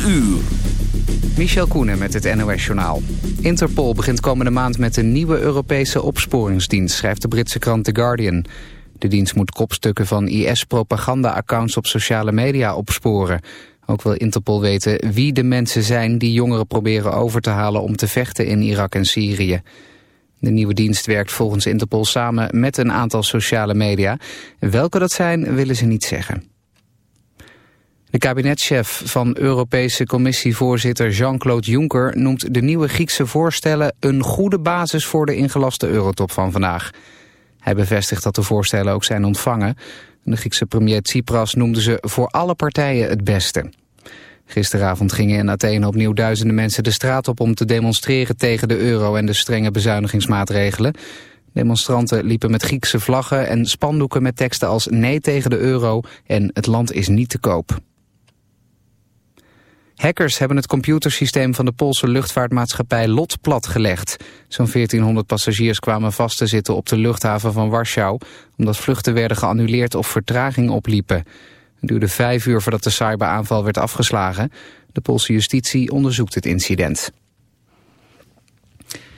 4 uur. Michel Koenen met het NOS-journaal. Interpol begint komende maand met een nieuwe Europese opsporingsdienst, schrijft de Britse krant The Guardian. De dienst moet kopstukken van IS-propaganda-accounts op sociale media opsporen. Ook wil Interpol weten wie de mensen zijn die jongeren proberen over te halen om te vechten in Irak en Syrië. De nieuwe dienst werkt volgens Interpol samen met een aantal sociale media. Welke dat zijn, willen ze niet zeggen. De kabinetchef van Europese Commissievoorzitter Jean-Claude Juncker noemt de nieuwe Griekse voorstellen een goede basis voor de ingelaste eurotop van vandaag. Hij bevestigt dat de voorstellen ook zijn ontvangen. De Griekse premier Tsipras noemde ze voor alle partijen het beste. Gisteravond gingen in Athene opnieuw duizenden mensen de straat op om te demonstreren tegen de euro en de strenge bezuinigingsmaatregelen. Demonstranten liepen met Griekse vlaggen en spandoeken met teksten als nee tegen de euro en het land is niet te koop. Hackers hebben het computersysteem van de Poolse luchtvaartmaatschappij LOT platgelegd. Zo'n 1400 passagiers kwamen vast te zitten op de luchthaven van Warschau... omdat vluchten werden geannuleerd of vertraging opliepen. Het duurde vijf uur voordat de cyberaanval werd afgeslagen. De Poolse justitie onderzoekt het incident.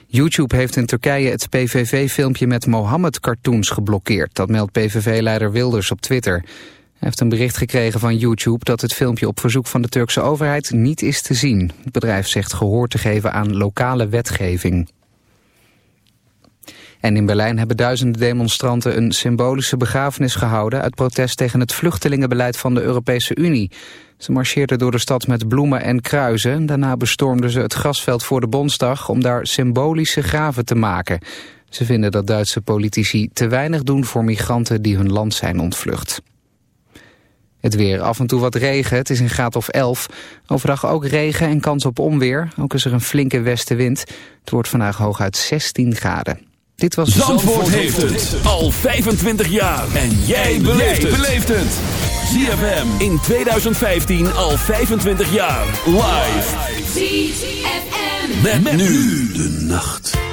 YouTube heeft in Turkije het PVV-filmpje met Mohammed-cartoons geblokkeerd. Dat meldt PVV-leider Wilders op Twitter heeft een bericht gekregen van YouTube dat het filmpje op verzoek van de Turkse overheid niet is te zien. Het bedrijf zegt gehoor te geven aan lokale wetgeving. En in Berlijn hebben duizenden demonstranten een symbolische begrafenis gehouden... uit protest tegen het vluchtelingenbeleid van de Europese Unie. Ze marcheerden door de stad met bloemen en kruisen. Daarna bestormden ze het grasveld voor de Bondsdag om daar symbolische graven te maken. Ze vinden dat Duitse politici te weinig doen voor migranten die hun land zijn ontvlucht. Het weer, af en toe wat regen, het is een graad of 11. Overdag ook regen en kans op onweer. Ook is er een flinke westenwind. Het wordt vandaag hooguit 16 graden. Dit was Zandvoort, Zandvoort heeft het al 25 jaar. En jij beleeft het. ZFM in 2015 al 25 jaar. Live. ZFM. met nu de nacht.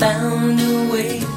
Shared a secret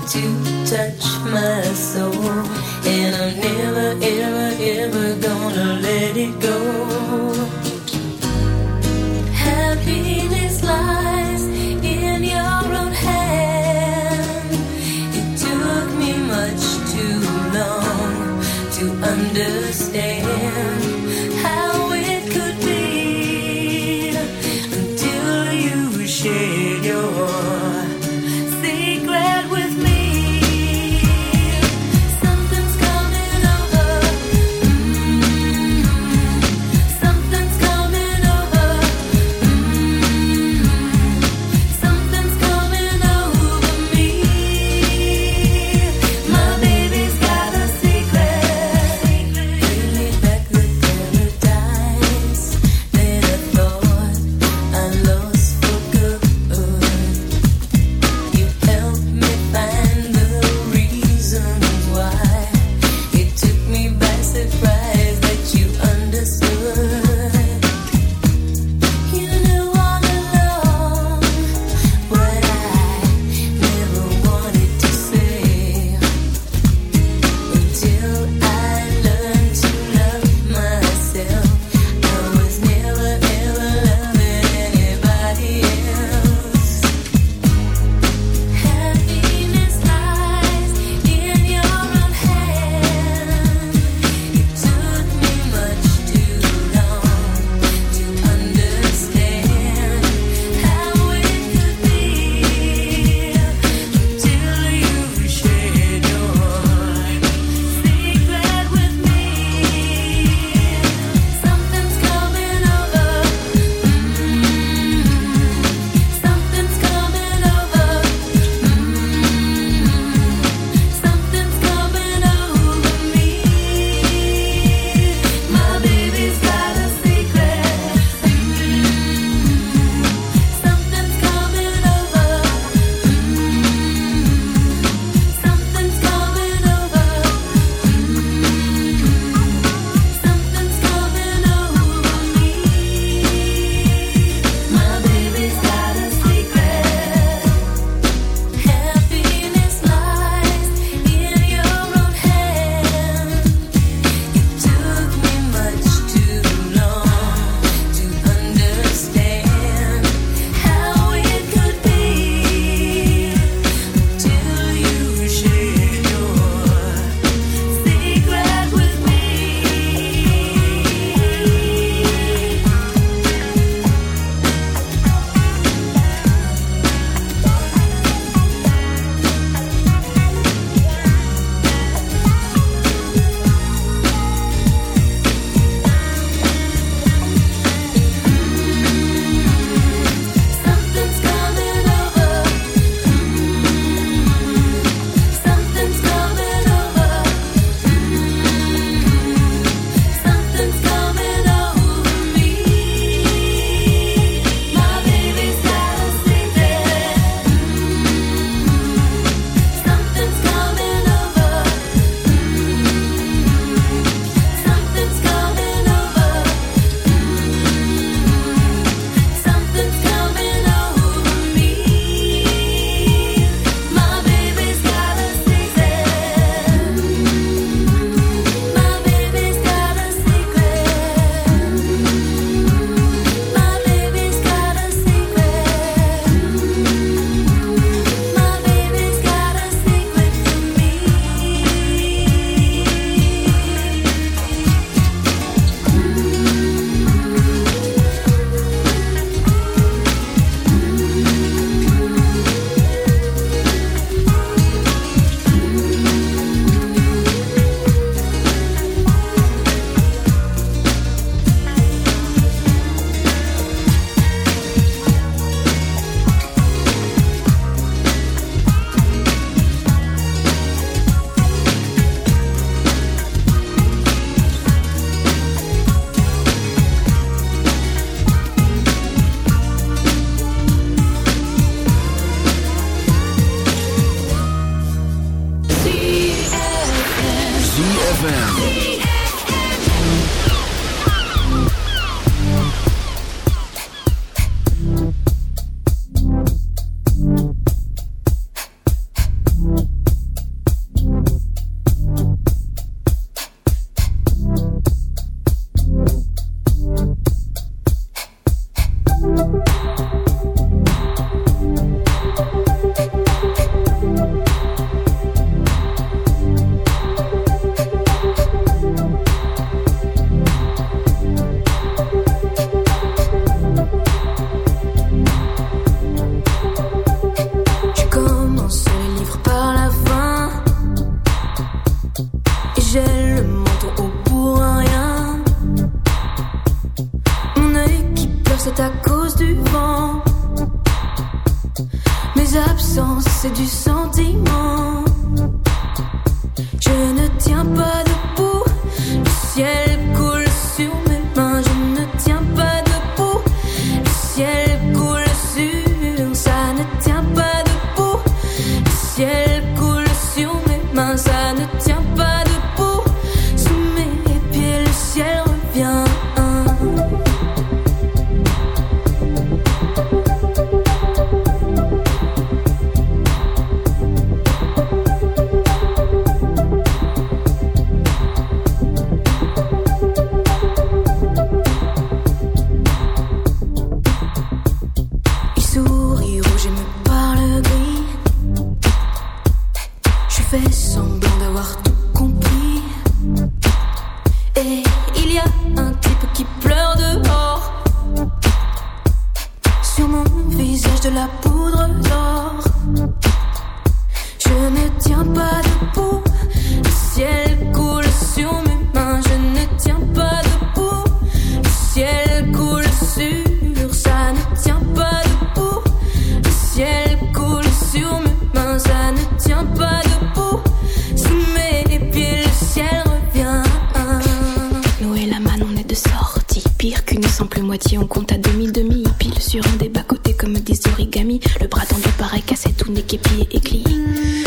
demi, simple moitié, on compte à demi-demi. Pile sur un des bas-côtés comme des origamis. Le bras tendu pareil cassé, tout niqué, pied et clié.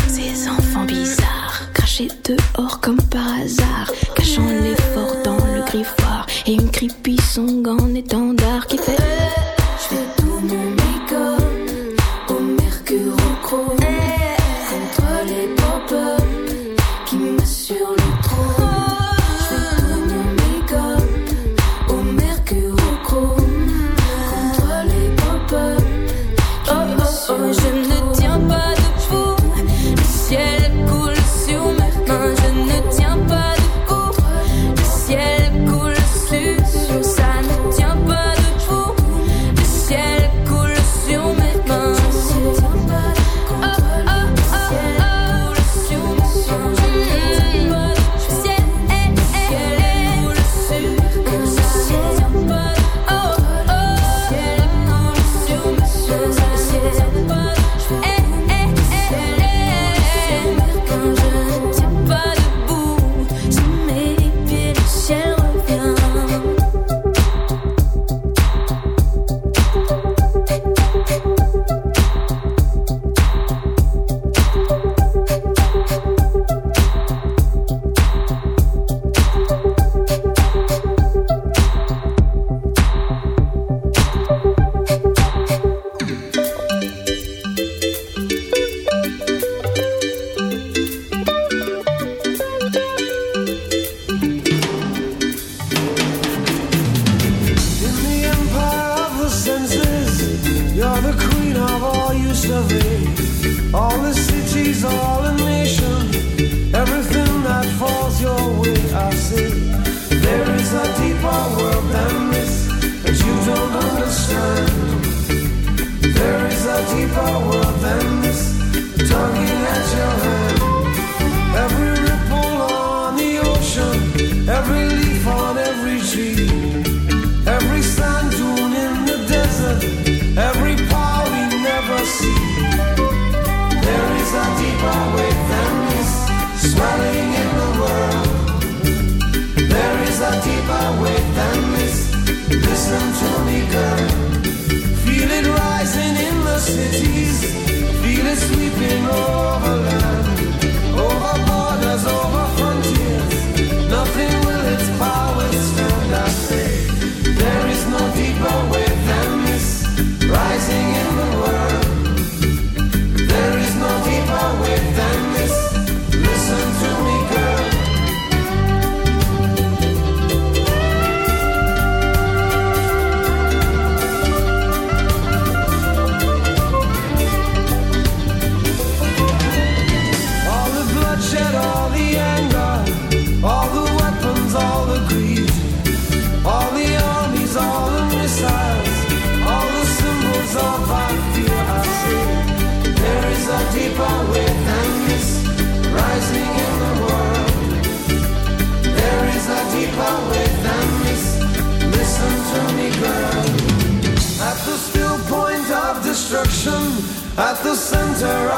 Ces enfants bizarres, crachés dehors comme par hasard, cachant l'effort dans le griffoir. Et une creepy song en étendard qui fait.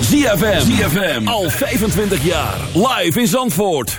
ZFM. ZFM. Al 25 jaar. Live in Zandvoort.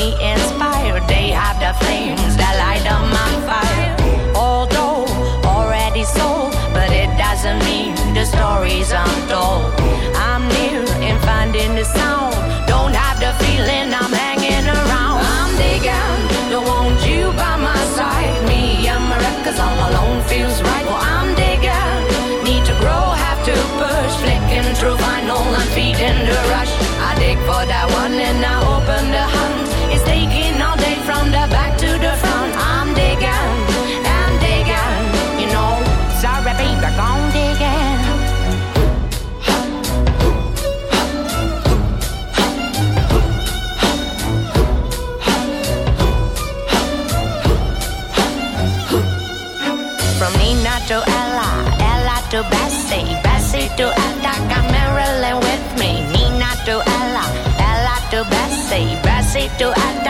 me inspired. They have the flames that light up my fire. Although already sold, but it doesn't mean the stories untold. I'm near in finding the sound. Don't have the feeling I'm hanging around. I'm digging, don't want you by my side. Me and my all alone to Bessie, Bessie to Aretha, Marilyn with me. Nina to Ella, Ella to Bessie, Bessie to Aretha,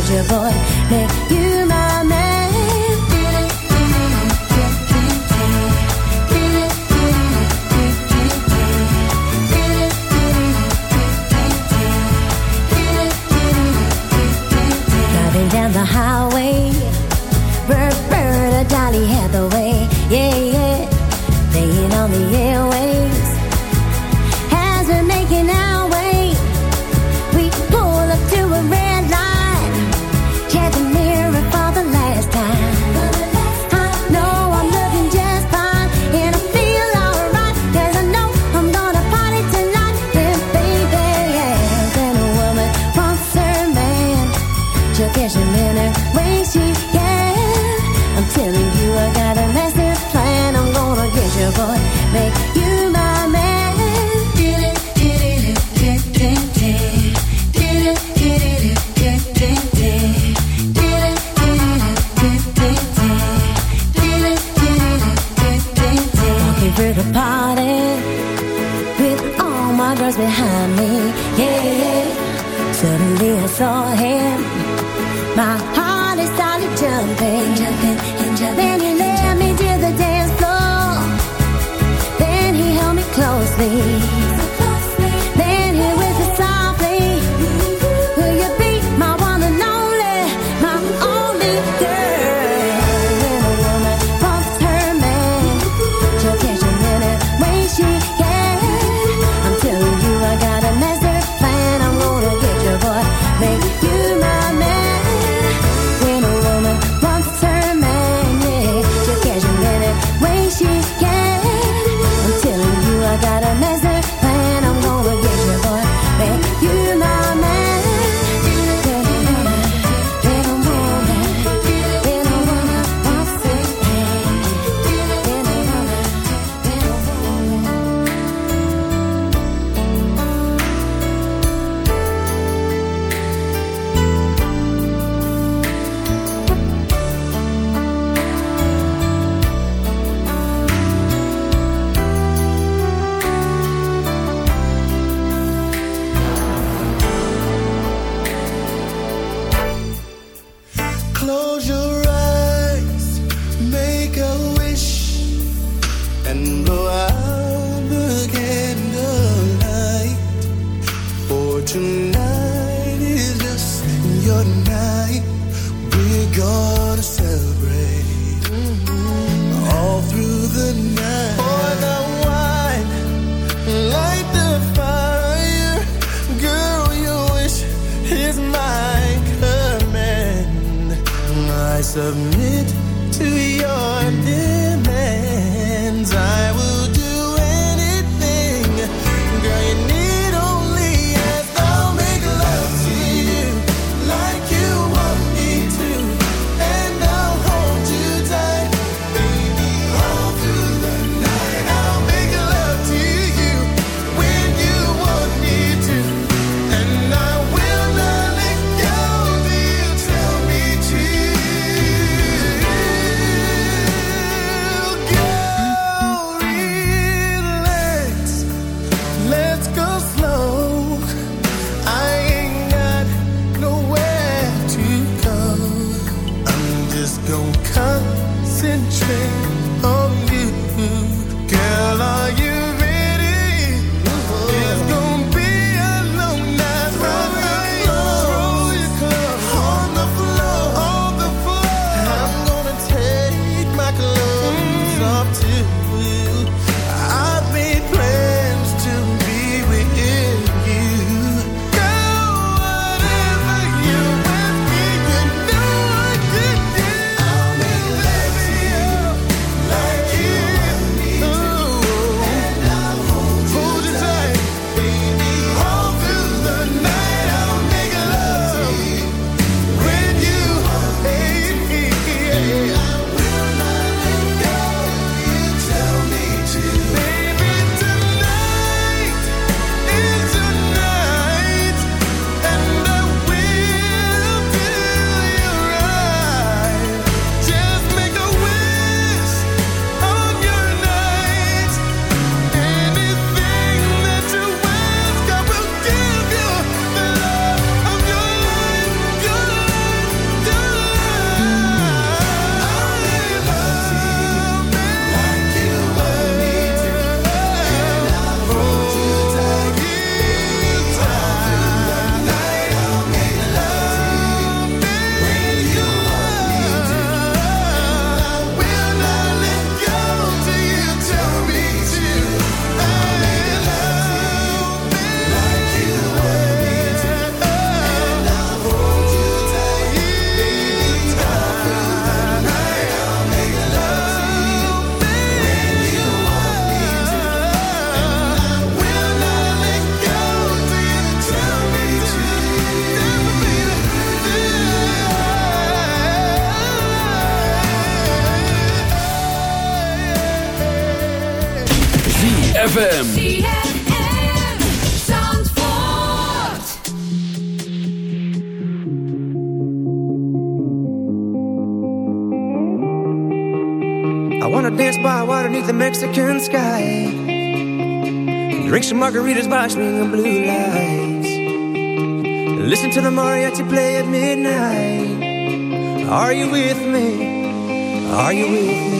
Gonna get you, boy, make you don't concentrate. ZFM. dance by water beneath the Mexican sky. Drink some margaritas by swing blue lights. Listen to the mariachi play at midnight. Are you with me? Are you with me?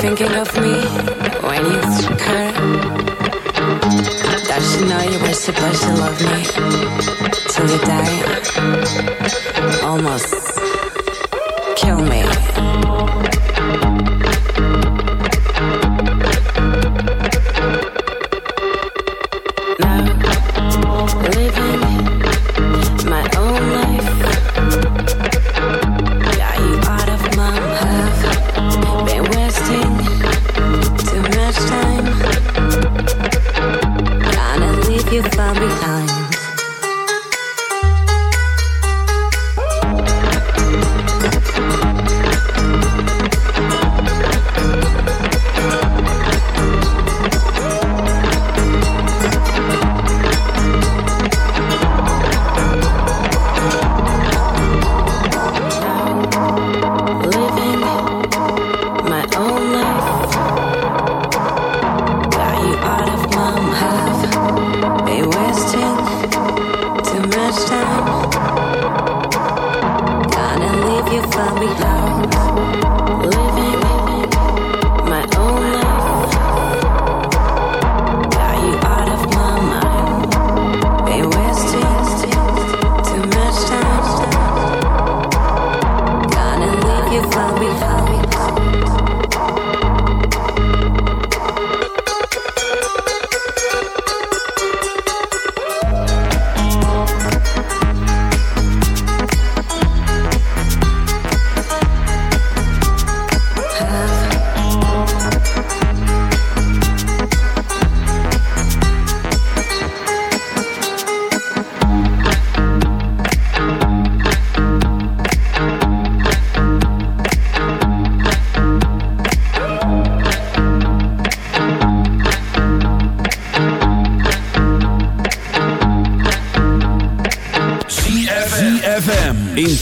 thinking of me when you took her. Does she know you were supposed to love me till you die? Almost kill me.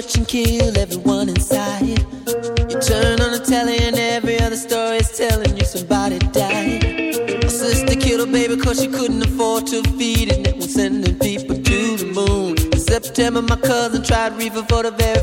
search and kill everyone inside. You turn on the telly and every other story's telling you somebody died. My sister killed her baby cause she couldn't afford to feed it. And we're sending people to the moon. In September, my cousin tried reefer for the very